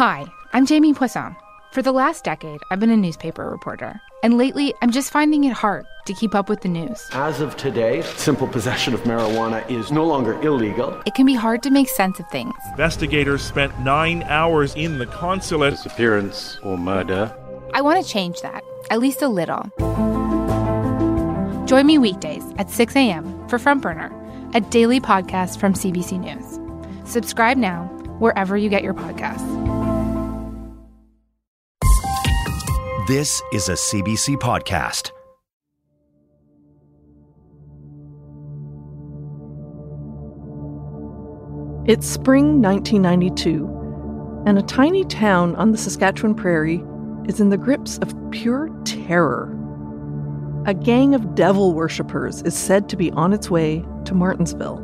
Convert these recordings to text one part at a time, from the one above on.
Hi, I'm Jamie Poisson. For the last decade, I've been a newspaper reporter. And lately, I'm just finding it hard to keep up with the news. As of today, simple possession of marijuana is no longer illegal. It can be hard to make sense of things. Investigators spent nine hours in the consulate. Disappearance or murder. I want to change that, at least a little. Join me weekdays at 6 a.m. for Front Burner, a daily podcast from CBC News. Subscribe now, wherever you get your podcasts. This is a CBC podcast. It's spring 1992, and a tiny town on the Saskatchewan prairie is in the grips of pure terror. A gang of devil worshippers is said to be on its way to Martensville.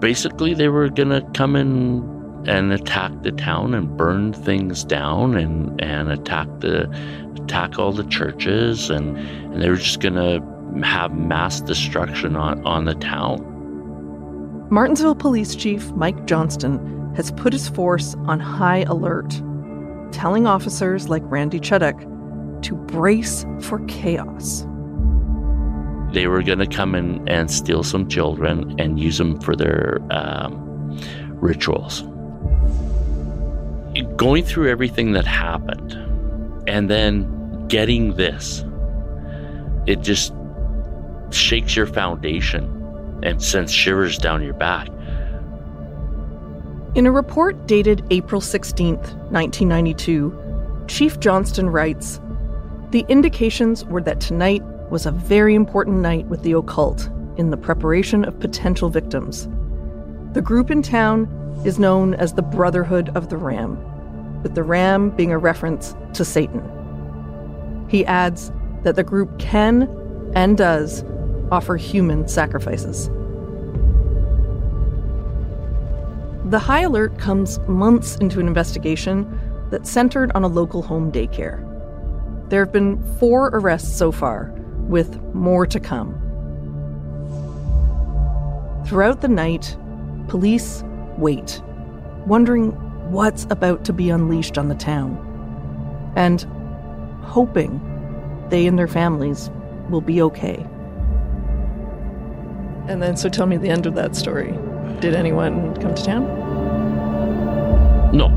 Basically, they were going to come in and attack the town and burn things down and, and attack the attack all the churches and, and they were just going to have mass destruction on, on the town. Martensville Police Chief Mike Johnston has put his force on high alert, telling officers like Randy Chuduk to brace for chaos. They were going to come in and steal some children and use them for their um, rituals. Going through everything that happened and then getting this, it just shakes your foundation and sends shivers down your back. In a report dated April 16th, 1992, Chief Johnston writes The indications were that tonight was a very important night with the occult in the preparation of potential victims. The group in town is known as the Brotherhood of the Ram, with the ram being a reference to Satan. He adds that the group can and does offer human sacrifices. The high alert comes months into an investigation that centered on a local home daycare. There have been four arrests so far, with more to come. Throughout the night, police wait, wondering what's about to be unleashed on the town, and hoping they and their families will be okay. And then, so tell me the end of that story. Did anyone come to town? No.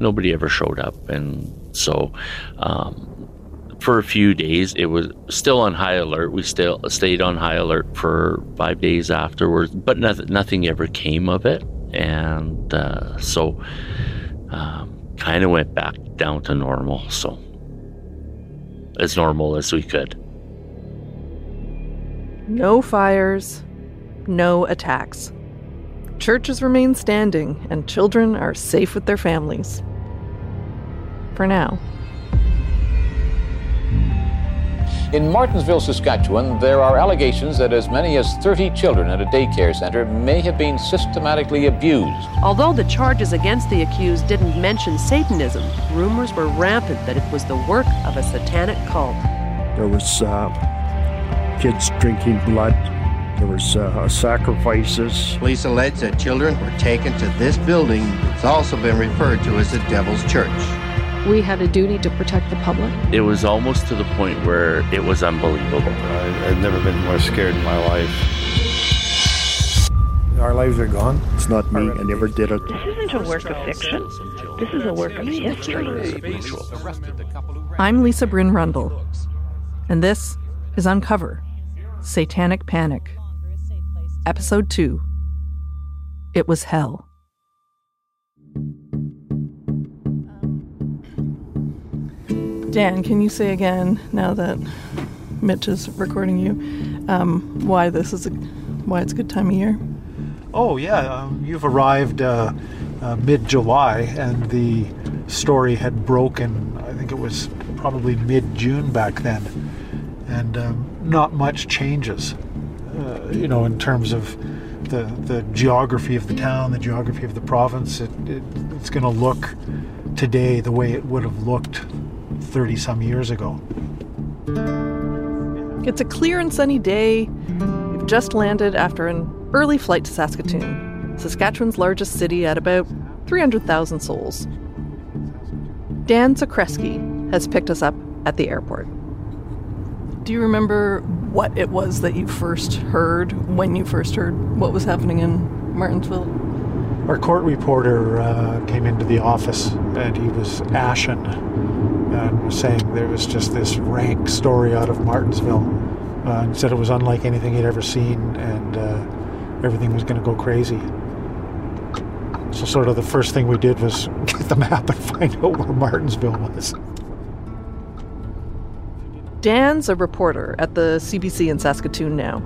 Nobody ever showed up. And so, um, for a few days, it was still on high alert. We still stayed on high alert for five days afterwards, but nothing, nothing ever came of it. And uh, so, um, kind of went back down to normal. So, as normal as we could. No fires, no attacks. Churches remain standing, and children are safe with their families. For now. In Martensville, Saskatchewan, there are allegations that as many as 30 children at a daycare center may have been systematically abused. Although the charges against the accused didn't mention Satanism, rumors were rampant that it was the work of a satanic cult. There was uh, kids drinking blood. There was uh, sacrifices. Police allege that children were taken to this building. It's also been referred to as the Devil's Church. We had a duty to protect the public. It was almost to the point where it was unbelievable. I, I've never been more scared in my life. Our lives are gone. It's not me. I never did it. This isn't a work of fiction. This is a work of history. I'm Lisa Bryn Rundle, and this is Uncover Satanic Panic, Episode 2 It Was Hell. Dan, can you say again, now that Mitch is recording you, um, why this is a why it's a good time of year? Oh yeah, um, you've arrived uh, uh, mid-July, and the story had broken. I think it was probably mid-June back then, and um, not much changes. Uh, you know, in terms of the the geography of the town, the geography of the province. It, it, it's going to look today the way it would have looked 30 some years ago. It's a clear and sunny day. We've just landed after an early flight to Saskatoon, Saskatchewan's largest city at about 300,000 souls. Dan Zakreski has picked us up at the airport. Do you remember what it was that you first heard when you first heard what was happening in Martensville? Our court reporter uh, came into the office and he was ashen and was saying there was just this rank story out of Martensville. Uh, and said it was unlike anything he'd ever seen and uh, everything was going to go crazy. So, sort of, the first thing we did was get the map and find out where Martensville was. Dan's a reporter at the CBC in Saskatoon now.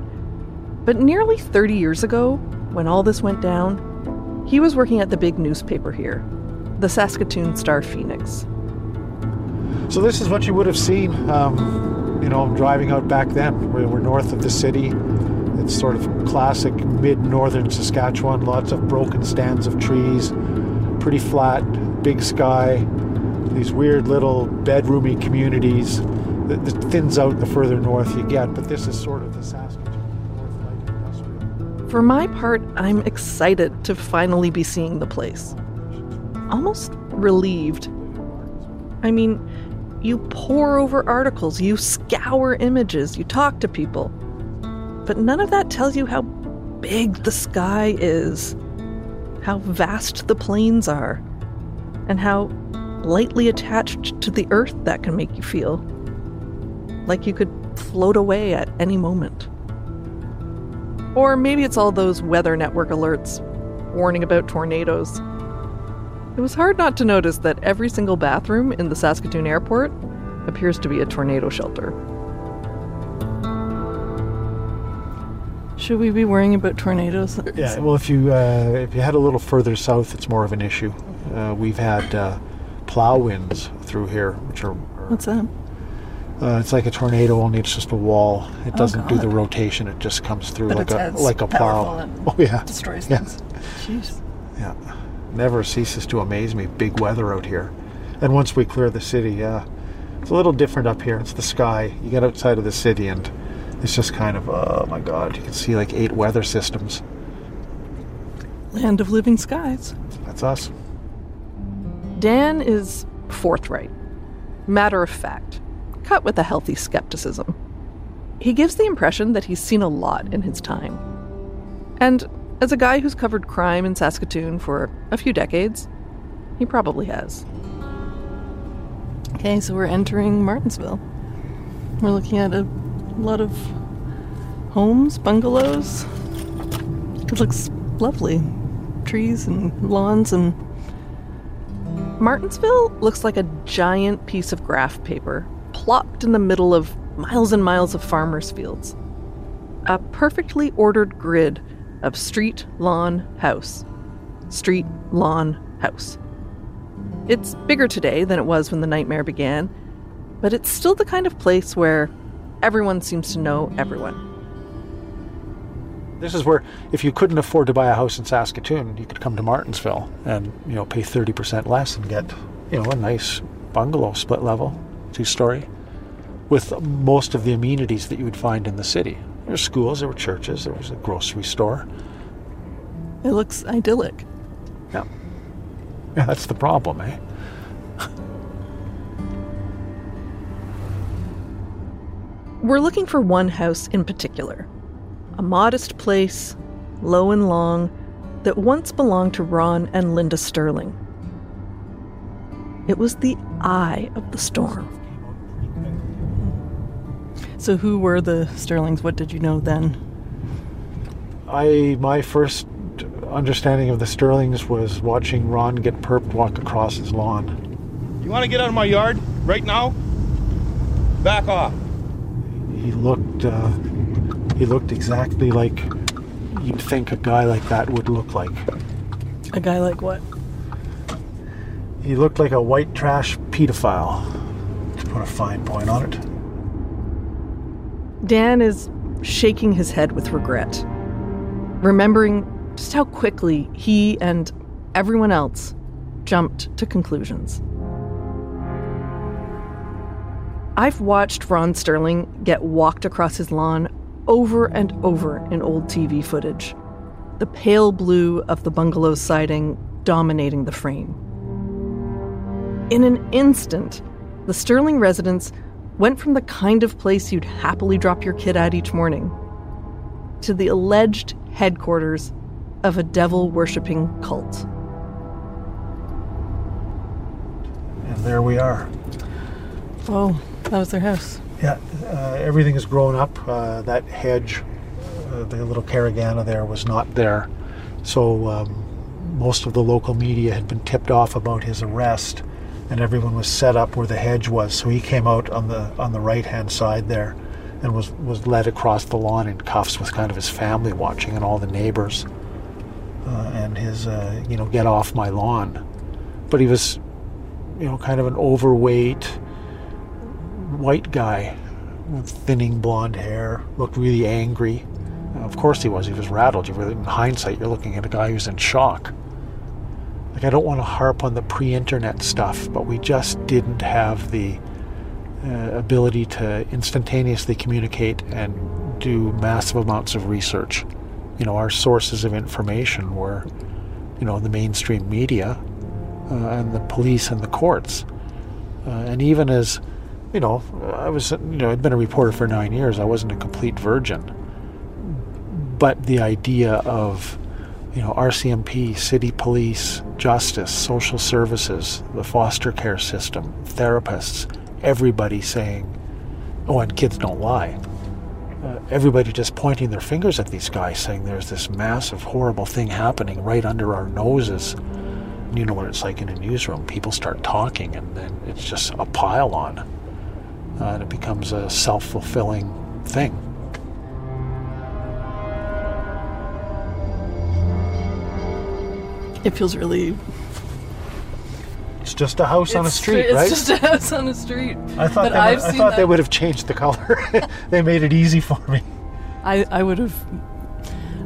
But nearly 30 years ago, when all this went down, he was working at the big newspaper here, the Saskatoon Star Phoenix. So this is what you would have seen, um, you know, driving out back then. We're, we're north of the city. It's sort of classic mid-northern Saskatchewan. Lots of broken stands of trees, pretty flat, big sky. These weird little bedroomy communities that, that thins out the further north you get. But this is sort of the Industrial. For my part, I'm excited to finally be seeing the place. Almost relieved. I mean, you pore over articles, you scour images, you talk to people. But none of that tells you how big the sky is, how vast the plains are, and how lightly attached to the earth that can make you feel. Like you could float away at any moment. Or maybe it's all those weather network alerts warning about tornadoes. It was hard not to notice that every single bathroom in the Saskatoon airport appears to be a tornado shelter. Should we be worrying about tornadoes? Yeah, well, if you uh, if you head a little further south, it's more of an issue. Uh, we've had uh, plow winds through here, which are. What's that? Uh, it's like a tornado, only it's just a wall. It Oh, doesn't do the rotation; it just comes through But like it's a as like a powerful plow. and Oh yeah, destroys yeah. things. Jeez. Yeah, never ceases to amaze me. Big weather out here, and once we clear the city, yeah, it's a little different up here. It's the sky. You get outside of the city, and it's just kind of oh my god, you can see like eight weather systems. Land of living skies. That's us. Dan is forthright, matter of fact, cut with a healthy skepticism. He gives the impression that he's seen a lot in his time. And as a guy who's covered crime in Saskatoon for a few decades, he probably has. Okay, so we're entering Martensville. We're looking at a lot of homes, bungalows. It looks lovely. Trees and lawns and Martensville looks like a giant piece of graph paper plopped in the middle of miles and miles of farmers' fields. A perfectly ordered grid of street, lawn, house. Street, lawn, house. It's bigger today than it was when the nightmare began, but it's still the kind of place where everyone seems to know everyone. This is where, if you couldn't afford to buy a house in Saskatoon, you could come to Martensville and you know pay thirty percent less and get you know a nice bungalow, split level, two story, with most of the amenities that you would find in the city. There were schools, there were churches, there was a grocery store. It looks idyllic. Yeah, yeah, that's the problem, eh? We're looking for one house in particular. A modest place, low and long, that once belonged to Ron and Linda Sterling. It was the eye of the storm. So, who were the Sterlings? What did you know then? I my first understanding of the Sterlings was watching Ron get perped walk across his lawn. You want to get out of my yard right now? Back off. He looked uh, he looked exactly like you'd think a guy like that would look like. A guy like what? He looked like a white trash pedophile. To put a fine point on it. Dan is shaking his head with regret, remembering just how quickly he and everyone else jumped to conclusions. I've watched Ron Sterling get walked across his lawn over and over in old TV footage. The pale blue of the bungalow's siding dominating the frame. In an instant, the Sterling residence went from the kind of place you'd happily drop your kid at each morning to the alleged headquarters of a devil worshipping cult. And there we are. Oh, that was their house. Yeah, uh, everything has grown up. Uh, that hedge, uh, the little caragana there, was not there. So um, most of the local media had been tipped off about his arrest, and everyone was set up where the hedge was. So he came out on the on the right hand side there, and was was led across the lawn in cuffs with kind of his family watching and all the neighbors, uh, and his uh, you know get off my lawn. But he was, you know, kind of an overweight white guy with thinning blonde hair, looked really angry. Of course he was. He was rattled. You were, in hindsight, you're looking at a guy who's in shock. Like I don't want to harp on the pre-internet stuff, but we just didn't have the uh, ability to instantaneously communicate and do massive amounts of research. You know, our sources of information were, you know, the mainstream media uh, and the police and the courts. Uh, and even as you know, I was, you know, I'd been a reporter for nine years. I wasn't a complete virgin. But the idea of, you know, RCMP, city police, justice, social services, the foster care system, therapists, everybody saying, oh, and kids don't lie. Uh, everybody just pointing their fingers at these guys, saying there's this massive, horrible thing happening right under our noses. You know what it's like in a newsroom. People start talking, and then it's just a pile on uh, and it becomes a self fulfilling thing. It feels really. It's just a house on a It's street, It's right? just a house on a street. I thought they, would, I thought they would have changed the color. they made it easy for me. I, I would have.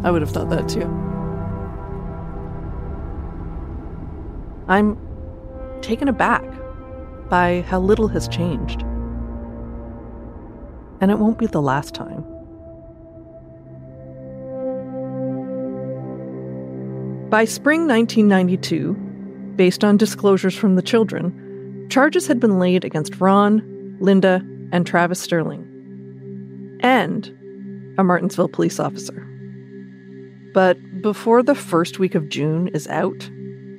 I would have thought that too. I'm taken aback by how little has changed. And it won't be the last time. By spring 1992, based on disclosures from the children, charges had been laid against Ron, Linda, and Travis Sterling, and a Martensville police officer. But before the first week of June is out,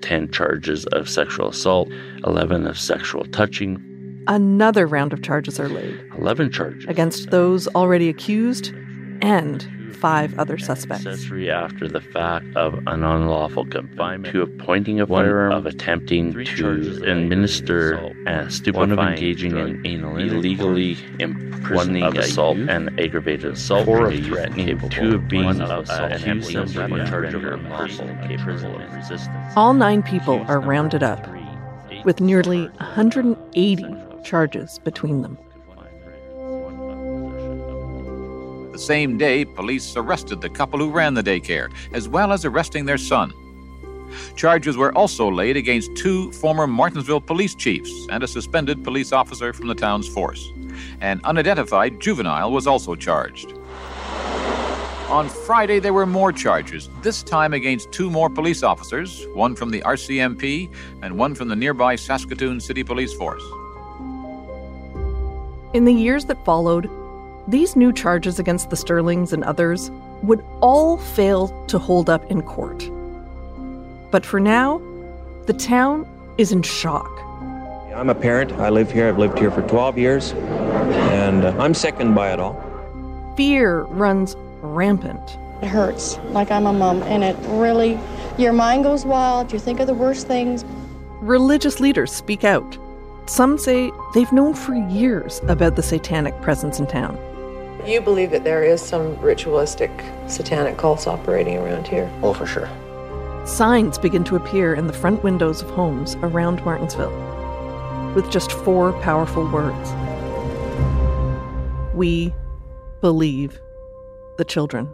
10 charges of sexual assault, 11 of sexual touching, another round of charges are laid 11 charges against those already accused and five other suspects. accessory after the fact of an unlawful confinement, two of pointing a firearm, of attempting to administer a stupefying, one of engaging in anal illegally imprisoning one of assault and aggravated assault, four of threatening, two of being of accused of one charge of unlawful of resistance. All nine people are rounded up, with nearly 180 charges between them. The same day, police arrested the couple who ran the daycare, as well as arresting their son. Charges were also laid against two former Martensville police chiefs and a suspended police officer from the town's force. An unidentified juvenile was also charged. On Friday, there were more charges, this time against two more police officers, one from the RCMP and one from the nearby Saskatoon City Police Force. In the years that followed, these new charges against the Sterlings and others would all fail to hold up in court. But for now, the town is in shock. I'm a parent. I live here. I've lived here for 12 years, and uh, I'm sickened by it all. Fear runs rampant. It hurts, like I'm a mom, and it really, your mind goes wild. You think of the worst things. Religious leaders speak out. Some say they've known for years about the satanic presence in town. You believe that there is some ritualistic satanic cults operating around here? Oh, for sure. Signs begin to appear in the front windows of homes around Martensville with just four powerful words We believe the children.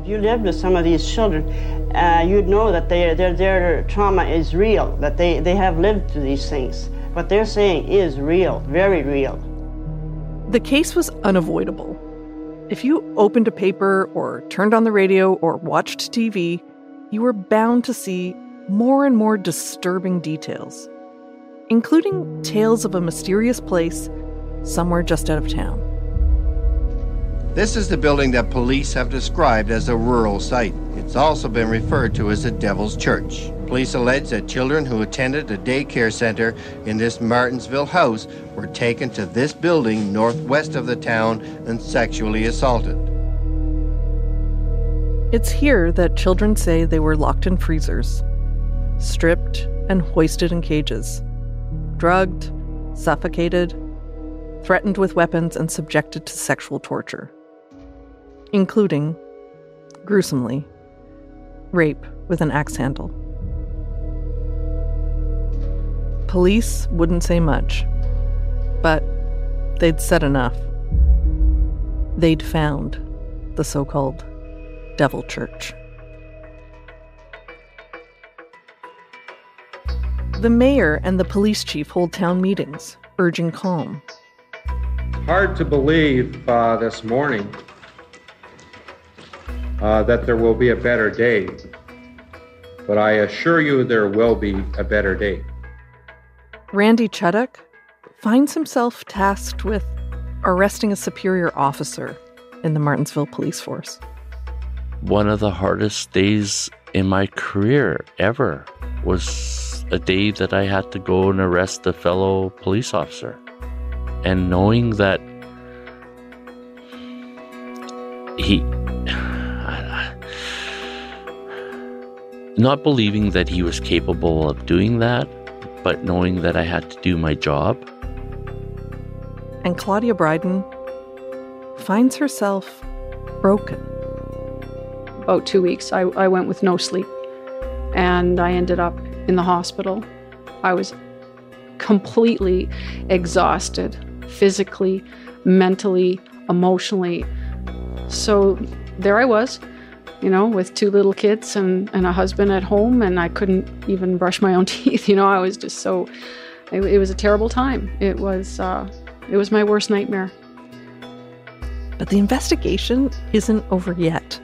If you lived with some of these children, uh, you'd know that they, their, their trauma is real, that they, they have lived through these things. What they're saying is real, very real. The case was unavoidable. If you opened a paper or turned on the radio or watched TV, you were bound to see more and more disturbing details, including tales of a mysterious place somewhere just out of town. This is the building that police have described as a rural site. It's also been referred to as the Devil's Church. Police allege that children who attended a daycare center in this Martensville house were taken to this building northwest of the town and sexually assaulted. It's here that children say they were locked in freezers, stripped and hoisted in cages, drugged, suffocated, threatened with weapons, and subjected to sexual torture including, gruesomely, rape with an axe handle. Police wouldn't say much, but they'd said enough. They'd found the so called Devil Church. The mayor and the police chief hold town meetings, urging calm. Hard to believe uh, this morning uh, that there will be a better day. But I assure you there will be a better day. Randy Chuddock finds himself tasked with arresting a superior officer in the Martensville police force. One of the hardest days in my career ever was a day that I had to go and arrest a fellow police officer. And knowing that he not believing that he was capable of doing that, but knowing that I had to do my job. And Claudia Bryden finds herself broken. About two weeks, I, I went with no sleep, and I ended up in the hospital. I was completely exhausted physically, mentally, emotionally. So there I was you know, with two little kids and, and a husband at home, and I couldn't even brush my own teeth. You know, I was just so. It, it was a terrible time. It was. Uh, it was my worst nightmare. But the investigation isn't over yet.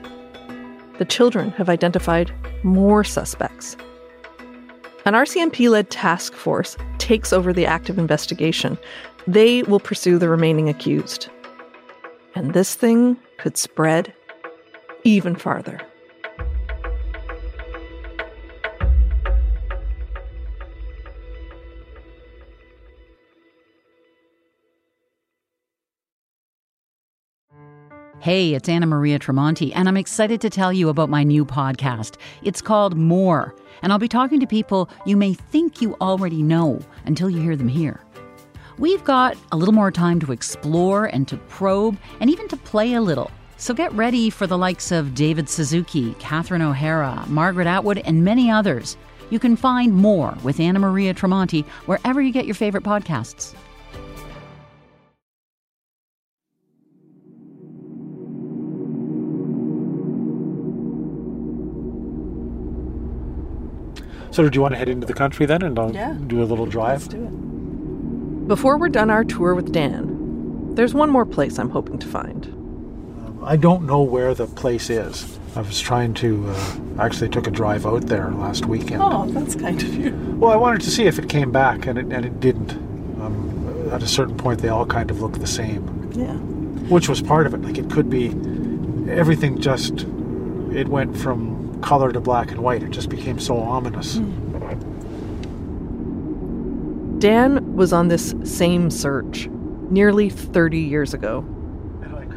The children have identified more suspects. An RCMP led task force takes over the active investigation. They will pursue the remaining accused. And this thing could spread even farther. Hey, it's Anna Maria Tremonti, and I'm excited to tell you about my new podcast. It's called More, and I'll be talking to people you may think you already know until you hear them here. We've got a little more time to explore and to probe and even to play a little so get ready for the likes of David Suzuki, Catherine O'Hara, Margaret Atwood, and many others. You can find more with Anna Maria Tremonti wherever you get your favorite podcasts. So, do you want to head into the country then and I'll Yeah. do a little drive? Let's do it. Before we're done our tour with Dan, there's one more place I'm hoping to find. I don't know where the place is. I was trying to, uh, actually took a drive out there last weekend. Oh, that's kind of you. Well, I wanted to see if it came back, and it, and it didn't. Um, at a certain point, they all kind of look the same, Yeah. which was part of it. Like, it could be everything just, it went from color to black and white. It just became so ominous. Dan was on this same search nearly 30 years ago.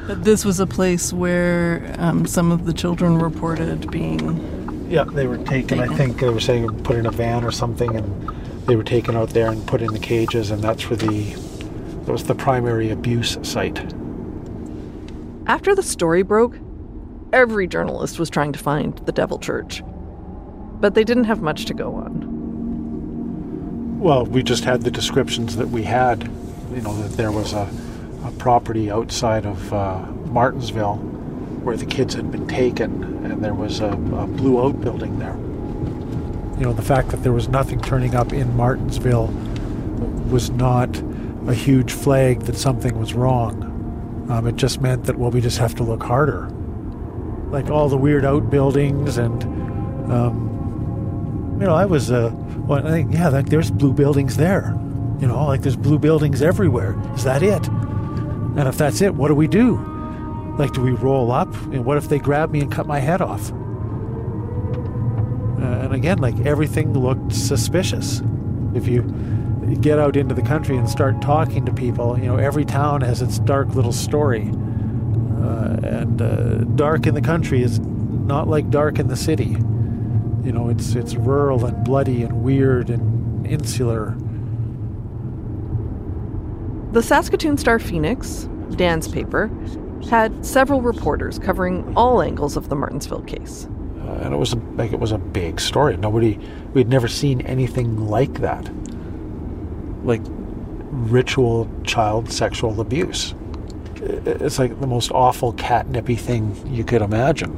But this was a place where um, some of the children reported being. Yeah, they were taken. I think they were saying put in a van or something, and they were taken out there and put in the cages, and that's where the that was the primary abuse site. After the story broke, every journalist was trying to find the Devil Church. But they didn't have much to go on. Well, we just had the descriptions that we had. You know that there was a, a property outside of uh, Martensville where the kids had been taken, and there was a, a blue outbuilding there. You know, the fact that there was nothing turning up in Martensville was not a huge flag that something was wrong. Um, it just meant that, well, we just have to look harder. Like all the weird outbuildings and, um, you know, I was, uh, well, I think, yeah, like there's blue buildings there. You know, like there's blue buildings everywhere. Is that it? And if that's it, what do we do? Like, do we roll up? And what if they grab me and cut my head off? Uh, and again, like everything looked suspicious. If you get out into the country and start talking to people, you know, every town has its dark little story. Uh, and uh, dark in the country is not like dark in the city. You know, it's it's rural and bloody and weird and insular. The Saskatoon Star Phoenix, Dan's paper, had several reporters covering all angles of the Martensville case. Uh, and it was a, like it was a big story. Nobody, we'd never seen anything like that, like ritual child sexual abuse. It's like the most awful catnippy thing you could imagine,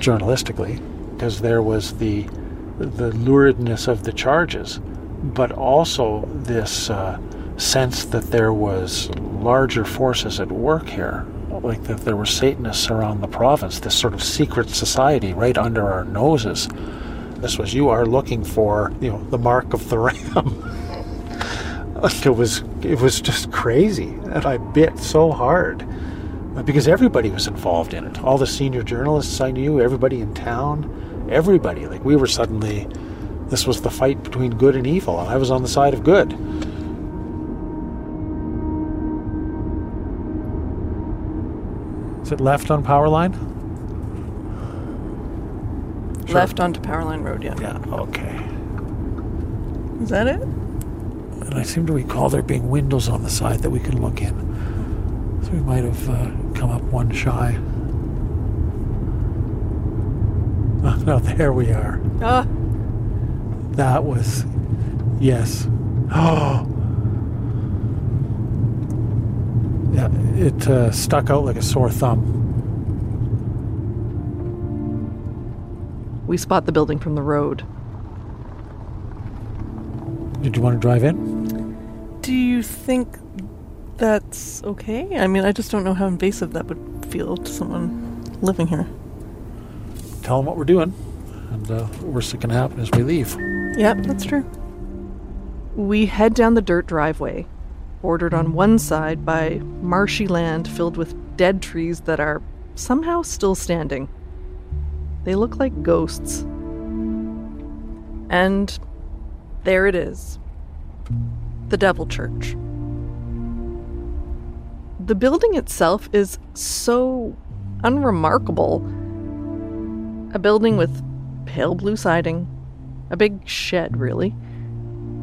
journalistically, because there was the the luridness of the charges, but also this uh, sense that there was larger forces at work here like that there were Satanists around the province, this sort of secret society right under our noses. This was you are looking for, you know, the mark of the ram. Like it was it was just crazy, and I bit so hard uh, because everybody was involved in it. All the senior journalists I knew, everybody in town, everybody. Like we were suddenly, this was the fight between good and evil, and I was on the side of good. Is it left on Powerline? Sure. Left onto Powerline Road, yeah. Yeah, okay. Is that it? And I seem to recall there being windows on the side that we could look in. So we might have uh, come up one shy. Oh, no, there we are. Ah. That was. Yes. Oh! Yeah, it uh, stuck out like a sore thumb. We spot the building from the road. Did you want to drive in? Do you think that's okay? I mean, I just don't know how invasive that would feel to someone living here. Tell them what we're doing, and uh, the worst that can happen is we leave. Yep, that's true. We head down the dirt driveway bordered on one side by marshy land filled with dead trees that are somehow still standing. They look like ghosts. And there it is the Devil Church. The building itself is so unremarkable. A building with pale blue siding, a big shed, really,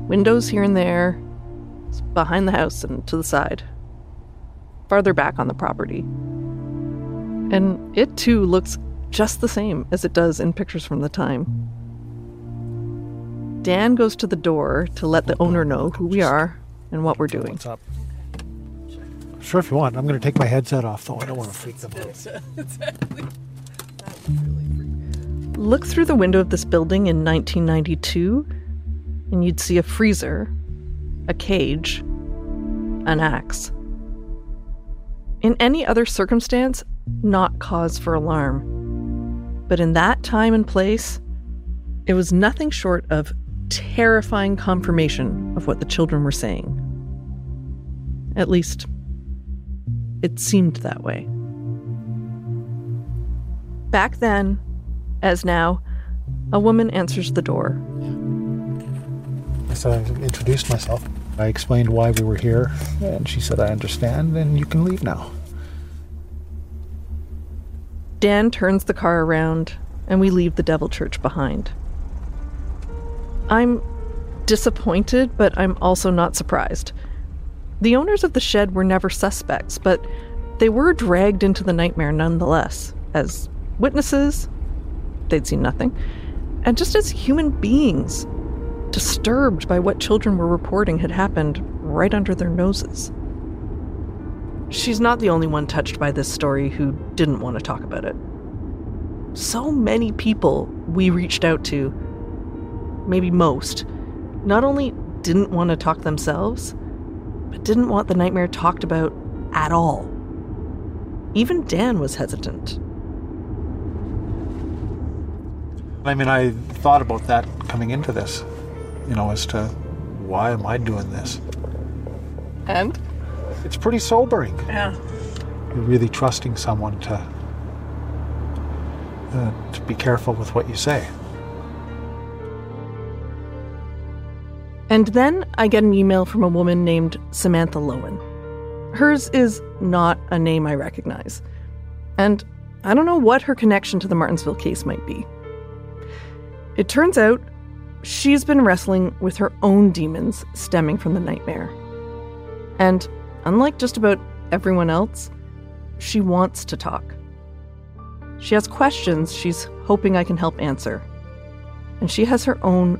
windows here and there, behind the house and to the side, farther back on the property. And it too looks just the same as it does in pictures from the time. Dan goes to the door to let the owner know who we are and what we're doing. What's up? Sure, if you want. I'm going to take my headset off, though. I don't want to freak them out. Look through the window of this building in 1992, and you'd see a freezer a cage, an axe. In any other circumstance, not cause for alarm. But in that time and place, it was nothing short of terrifying confirmation of what the children were saying. At least, it seemed that way. Back then, as now, a woman answers the door. I said I introduced myself. I explained why we were here, and she said, I understand, and you can leave now. Dan turns the car around, and we leave the Devil Church behind. I'm disappointed, but I'm also not surprised. The owners of the shed were never suspects, but they were dragged into the nightmare nonetheless, as witnesses, they'd seen nothing, and just as human beings disturbed by what children were reporting had happened right under their noses. She's not the only one touched by this story who didn't want to talk about it. So many people we reached out to, maybe most, not only didn't want to talk themselves, but didn't want the nightmare talked about at all. even Dan was hesitant. I mean, I thought about that coming into this, you know, as to why am I doing this? And? It's pretty sobering. Yeah. You're really trusting someone to uh, to be careful with what you say. And then I get an email from a woman named Samantha Lowen. Hers is not a name I recognize. And I don't know what her connection to the Martensville case might be. It turns out she's been wrestling with her own demons stemming from the nightmare. And unlike just about everyone else, she wants to talk. She has questions she's hoping I can help answer. And she has her own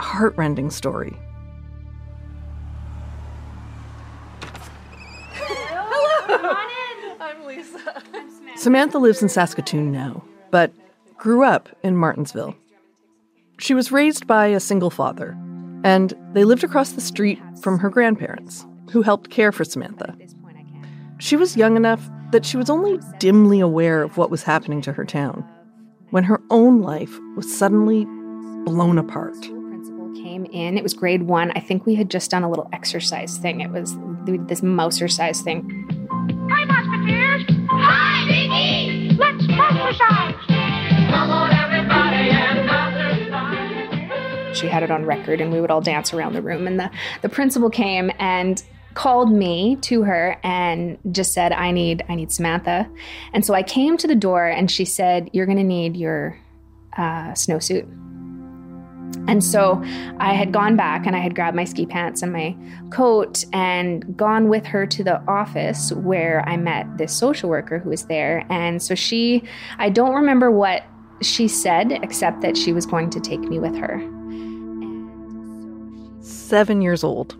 heartrending story. I'm Lisa. Samantha lives in Saskatoon now, but grew up in Martensville. She was raised by a single father, and they lived across the street from her grandparents, who helped care for Samantha. She was young enough that she was only dimly aware of what was happening to her town when her own life was suddenly blown apart. came in. It was grade one. I think we had just done a little exercise thing. It was this Mousercise thing. Hi, Mouseketeers! Hi, Biggie! Let's exercise! She had it on record, and we would all dance around the room. And the, the principal came and called me to her and just said, "I need I need Samantha." And so I came to the door, and she said, "You're going to need your uh, snowsuit." And so I had gone back and I had grabbed my ski pants and my coat and gone with her to the office where I met this social worker who was there. And so she, I don't remember what she said, except that she was going to take me with her. Seven years old,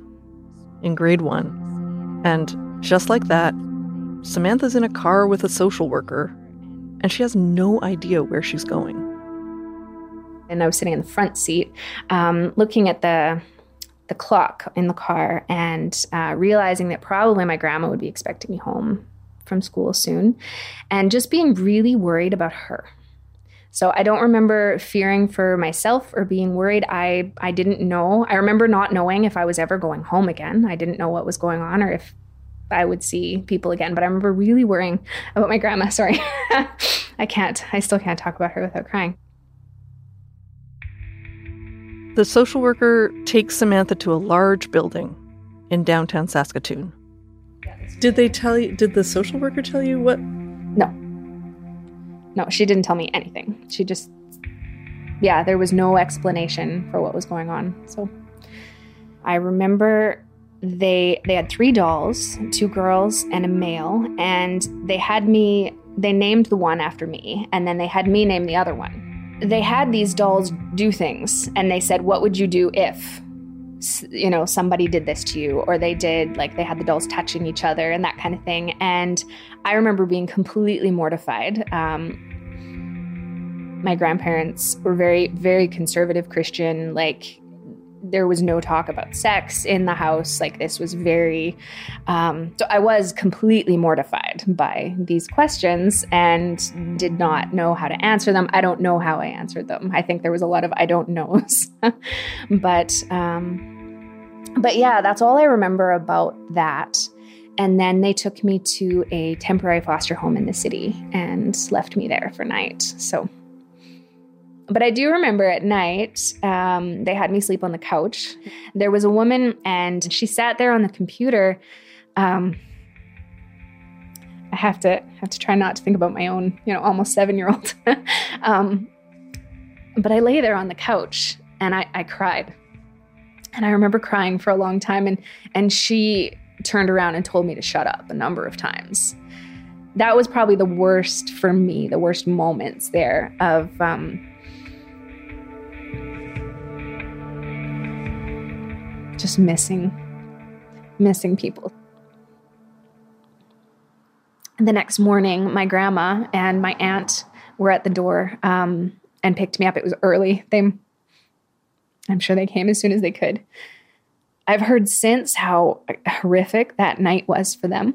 in grade one. And just like that, Samantha's in a car with a social worker, and she has no idea where she's going. and I was sitting in the front seat, um, looking at the the clock in the car and uh, realizing that probably my grandma would be expecting me home from school soon, and just being really worried about her. So I don't remember fearing for myself or being worried. I I didn't know. I remember not knowing if I was ever going home again. I didn't know what was going on or if I would see people again. But I remember really worrying about my grandma. Sorry, I can't. I still can't talk about her without crying. The social worker takes Samantha to a large building in downtown Saskatoon. Did they tell you, did the social worker tell you what? No. No, she didn't tell me anything. She just, yeah, there was no explanation for what was going on. So I remember they they had three dolls, two girls and a male, and they had me. They named the one after me, and then they had me name the other one. They had these dolls do things, and they said, "What would you do if?" You know somebody did this to you or they did like they had the dolls touching each other and that kind of thing. And i remember being completely mortified. Um, my grandparents were very very conservative christian like there was no talk about sex in the house. Like this was very um, so i was completely mortified by these questions and did not know how to answer them. I don't know how i answered them. I think there was a lot of i don't knows. But um, but yeah that's all i remember about that. And then they took me to a temporary foster home in the city and left me there for night. So but I do remember at night, um, they had me sleep on the couch. There was a woman, and she sat there on the computer. Um, I have to have to try not to think about my own, you know, almost seven year old. um, but I lay there on the couch and I, I cried, and I remember crying for a long time. And and she turned around and told me to shut up a number of times. That was probably the worst for me, the worst moments there of. Um, just missing missing people. The next morning my grandma and my aunt were at the door um, and picked me up. It was early. They i'm sure they came as soon as they could. I've heard since how horrific that night was for them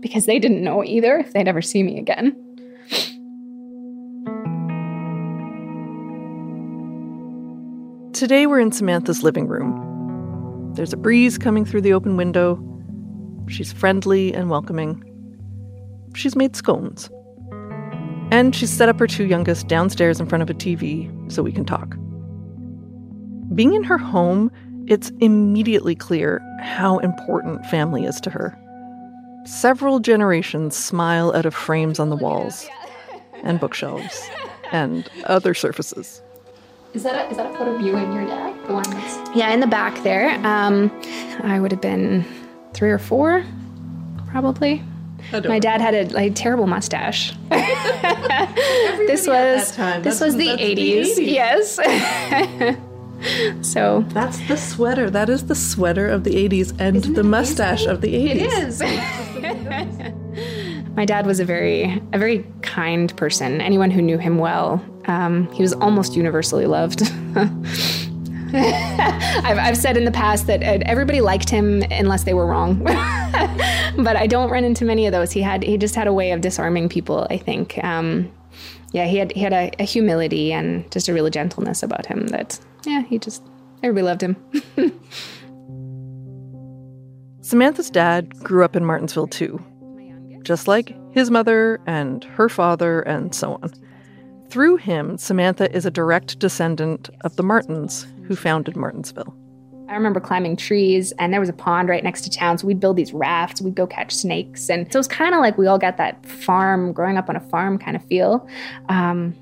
because they didn't know either if they'd ever see me again. Today we're in Samantha's living room. There's a breeze coming through the open window. She's friendly and welcoming. She's made scones. And she's set up her two youngest downstairs in front of a TV so we can talk. Being in her home, it's immediately clear how important family is to her. Several generations smile out of frames on the walls, and bookshelves, and other surfaces. Is that a, is that a photo of you and your dad? The one that's yeah, in the back there. Um, I would have been three or four, probably. My dad had a like, terrible mustache. this was this was the eighties. Yes. so that's the sweater. That is the sweater of the eighties and the mustache of the eighties. It is. My dad was a very a very kind person. Anyone who knew him well, um, he was almost universally loved. I've, I've said in the past that uh, everybody liked him unless they were wrong, but I don't run into many of those. He had he just had a way of disarming people. I think. Um, yeah, he had he had a, a humility and just a real gentleness about him that yeah he just everybody loved him. Samantha's dad grew up in Martensville too, just like his mother and her father and so on. Through him, Samantha is a direct descendant of the Martens who founded Martensville. I remember climbing trees, and there was a pond right next to town. So we'd build these rafts, we'd go catch snakes. And so it was kind of like we all got that farm, growing up on a farm kind of feel. Um,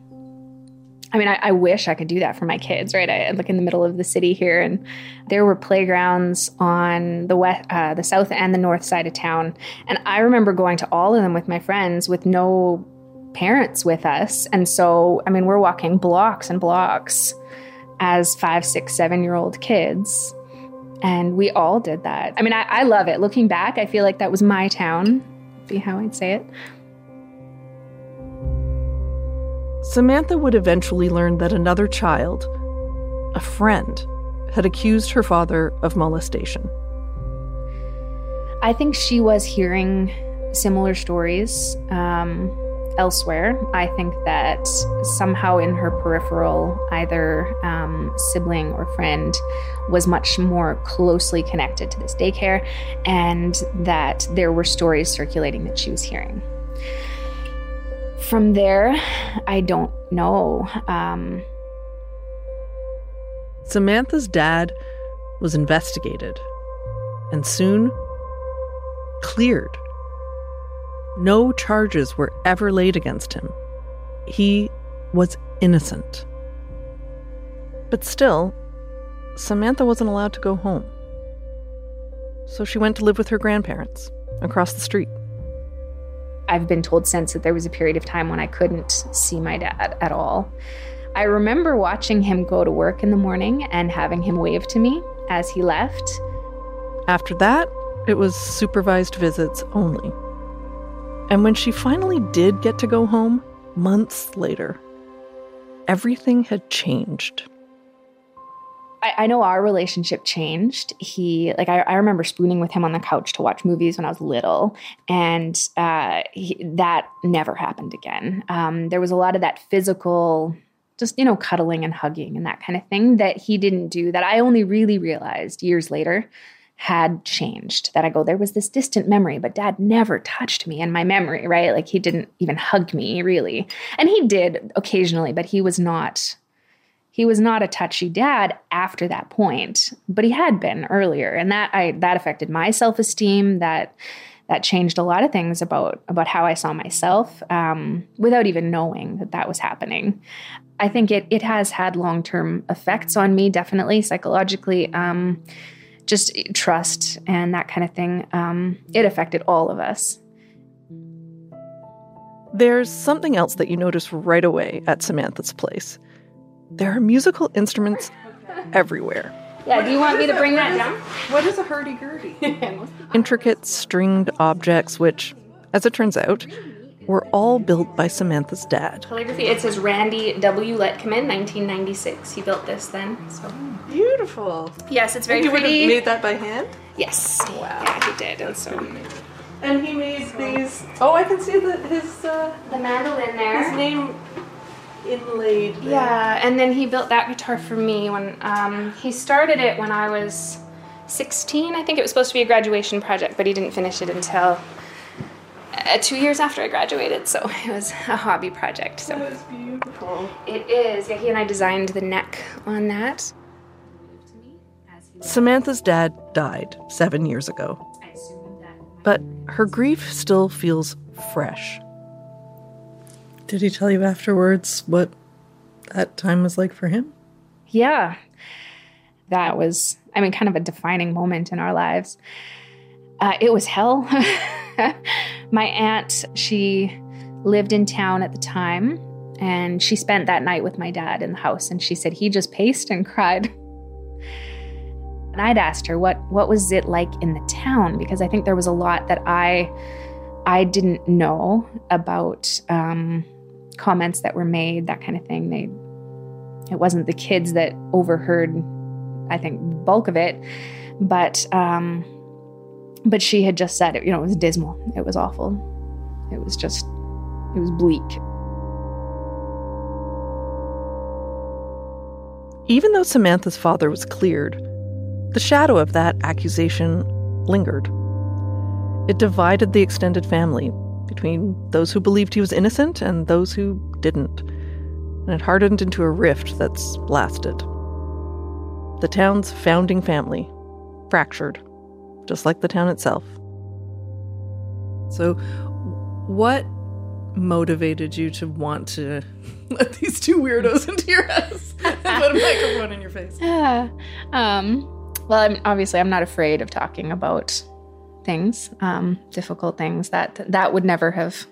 I mean, I, I, wish I could do that for my kids, right? I look in the middle of the city here, and there were playgrounds on the west, uh, the south, and the north side of town. And I remember going to all of them with my friends with no parents with us. And so, I mean, we're walking blocks and blocks as five, six, seven year old kids. And we all did that. I mean, I, I love it. Looking back, I feel like that was my town, be how I'd say it. Samantha would eventually learn that another child, a friend, had accused her father of molestation. I think she was hearing similar stories um, elsewhere. I think that somehow in her peripheral, either um, sibling or friend was much more closely connected to this daycare, and that there were stories circulating that she was hearing. From there, I don't know. Um, Samantha's dad was investigated and soon cleared. No charges were ever laid against him. He was innocent. But still, Samantha wasn't allowed to go home. So she went to live with her grandparents across the street. I've been told since that there was a period of time when I couldn't see my dad at all. I remember watching him go to work in the morning and having him wave to me as he left. After that, it was supervised visits only. And when she finally did get to go home, months later, everything had changed. I, I, know our relationship changed. He, like, I, I, remember spooning with him on the couch to watch movies when I was little, and uh, he, that never happened again. Um, there was a lot of that physical, just, you know, cuddling and hugging and that kind of thing that he didn't do that I only really realized years later had changed. That I go, there was this distant memory, but dad never touched me in my memory, right? Like, he didn't even hug me, really. And he did occasionally, but he was not he was not a touchy dad after that point, but he had been earlier, and that I that affected my self esteem. That that changed a lot of things about about how I saw myself um, without even knowing that that was happening. I think it it has had long term effects on me, definitely psychologically. Um, just trust and that kind of thing. Um, it affected all of us. There's something else that you notice right away at Samantha's place. There are musical instruments everywhere. Yeah, do you want me to bring that down? What is a hurdy-gurdy? Intricate stringed objects, which, as it turns out, were all built by Samantha's dad. Calligraphy. It says Randy W. Letkeman, 1996. He built this then. So beautiful. Yes, it's very and you pretty. Made that by hand. Yes. Wow. Yeah, he did. And so And he made these. Oh, I can see the, his uh, the mandolin there. His name inlaid. there. Yeah, and then he built that guitar for me when um, he started it when I was 16. I think it was supposed to be a graduation project, but he didn't finish it until uh, two years after I graduated. So it was a hobby project. So That is beautiful. it is. Yeah, he and I designed the neck on that. Samantha's dad died seven years ago. But her grief still feels fresh. Did he tell you afterwards what that time was like for him? Yeah. That was, I mean, kind of a defining moment in our lives. Uh, it was hell. My aunt, she lived in town at the time, and she spent that night with my dad in the house. And she said he just paced and cried. And I'd asked her what what was it like in the town because I think there was a lot that I I didn't know about um, comments that were made, that kind of thing. They it wasn't the kids that overheard i think bulk of it but um but she had just said it you know it was dismal. It was awful. It was just it was bleak. Even though Samantha's father was cleared, the shadow of that accusation lingered. It divided the extended family between those who believed he was innocent and those who didn't, and it hardened into a rift that's lasted. The town's founding family fractured, just like the town itself. So, what motivated you to want to let these two weirdos into your house and put a microphone in your face? Yeah. um well I'm, obviously i'm not afraid of talking about things um difficult things that that would never have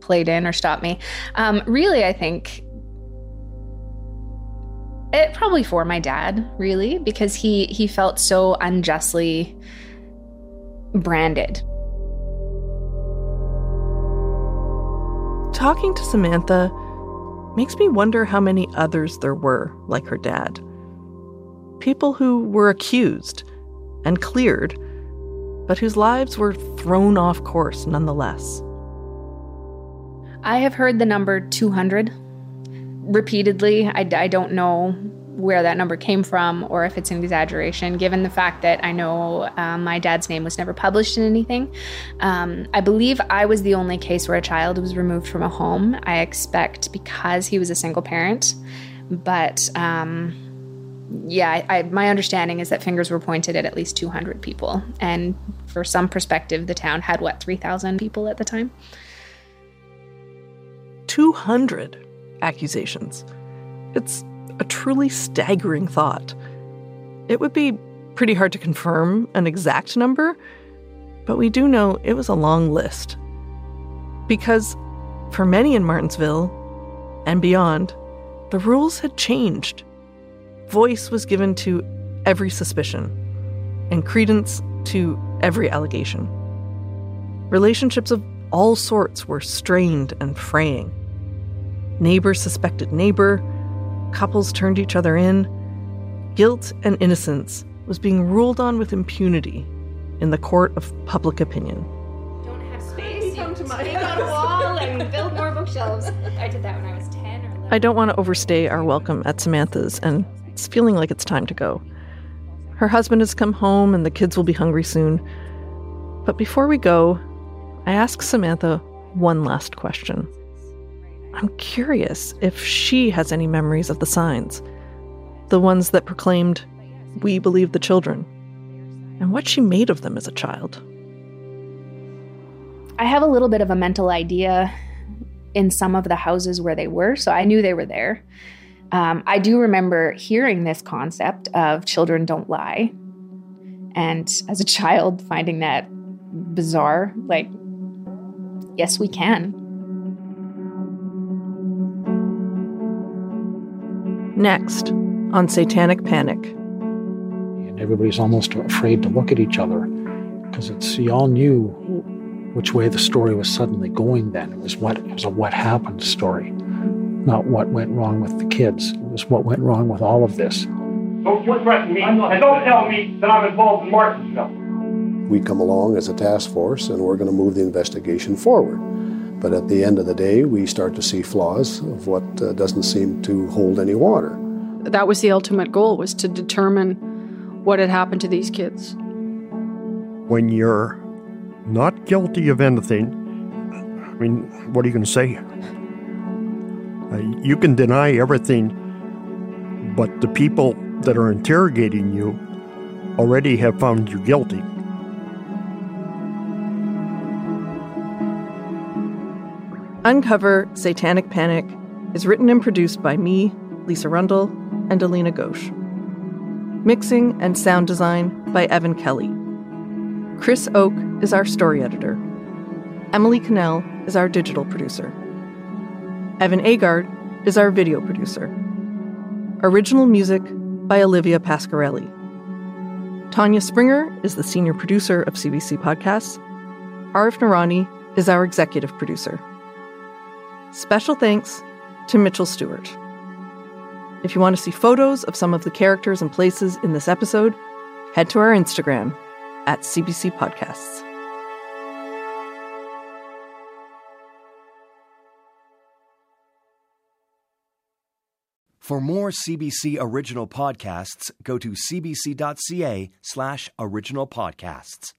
played in or stopped me um really i think it probably for my dad really because he he felt so unjustly branded Talking to Samantha makes me wonder how many others there were like her dad. People who were accused and cleared, but whose lives were thrown off course nonetheless. I have heard the number 200 repeatedly. I, I don't know where that number came from or if it's an exaggeration, given the fact that I know um, my dad's name was never published in anything. Um, I believe I was the only case where a child was removed from a home. I expect because he was a single parent. But um, yeah, I, I, my understanding is that fingers were pointed at at least 200 people. And for some perspective, the town had what, 3,000 people at the time? 200 accusations. It's a truly staggering thought. It would be pretty hard to confirm an exact number, but we do know it was a long list. Because for many in Martensville and beyond, the rules had changed. Voice was given to every suspicion and credence to every allegation. Relationships of all sorts were strained and fraying. Neighbor suspected neighbor, couples turned each other in. Guilt and innocence was being ruled on with impunity in the court of public opinion. Don't have space. Come to my on a wall and build more bookshelves. I did that when I was 10 or 11. I don't want to overstay our welcome at Samantha's, and it's feeling like it's time to go. Her husband has come home, and the kids will be hungry soon. But before we go, I ask Samantha one last question. I'm curious if she has any memories of the signs, the ones that proclaimed, We believe the children, and what she made of them as a child. I have a little bit of a mental idea in some of the houses where they were, so I knew they were there. Um, I do remember hearing this concept of children don't lie. And as a child, finding that bizarre, like, yes, we can. Next, on Satanic Panic. And everybody's almost afraid to look at each other because it's you all knew which way the story was suddenly going then. It was what it was a what happened story, not what went wrong with the kids. It was what went wrong with all of this. Don't you threaten me, and don't tell me that I'm involved in Martensville. we come along as a task force and we're going to move the investigation forward. But at the end of the day, we start to see flaws of what uh, doesn't seem to hold any water. That was the ultimate goal was to determine what had happened to these kids. When you're not guilty of anything, I mean, what are you going to say? Uh, you can deny everything, but the people that are interrogating you already have found you guilty. Uncover Satanic Panic is written and produced by me, Lisa Rundle, and Alina Ghosh. Mixing and sound design by Evan Kelly. Chris Oke is our story editor. Emily Cannell is our digital producer. Evan Agard is our video producer. Original music by Olivia Pasquarelli. Tanya Springer is the senior producer of CBC Podcasts. Arif Nurani is our executive producer. Special thanks to Mitchell Stewart. If you want to see photos of some of the characters and places in this episode, head to our Instagram at CBC Podcasts. For more CBC original podcasts, go to cbc.ca slash original podcasts.